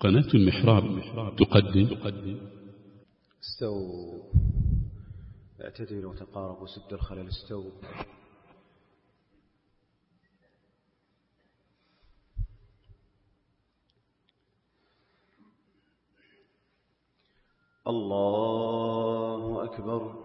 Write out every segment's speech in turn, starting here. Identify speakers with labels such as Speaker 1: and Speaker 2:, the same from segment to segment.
Speaker 1: قناة المحراب تقدم.
Speaker 2: استووا اعتدلوا وتقاربوا سد الخلل. استووا الله أكبر.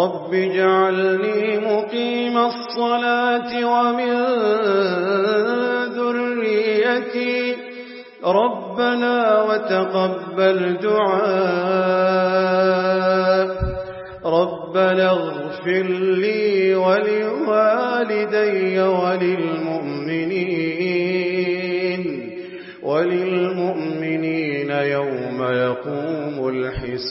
Speaker 2: رب اجعلني مقيم الصلاة ومن ذريتي ربنا وتقبل دعاء ربنا اغفر لي ولوالدي وللمؤمنين وللمؤمنين يوم يقوم الحساب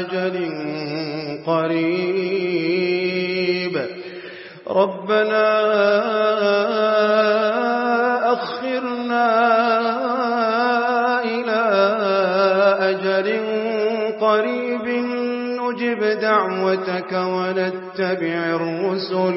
Speaker 2: أجل قريب. ربنا أخرنا إلى أجل قريب نجب دعوتك ونتبع الرسل.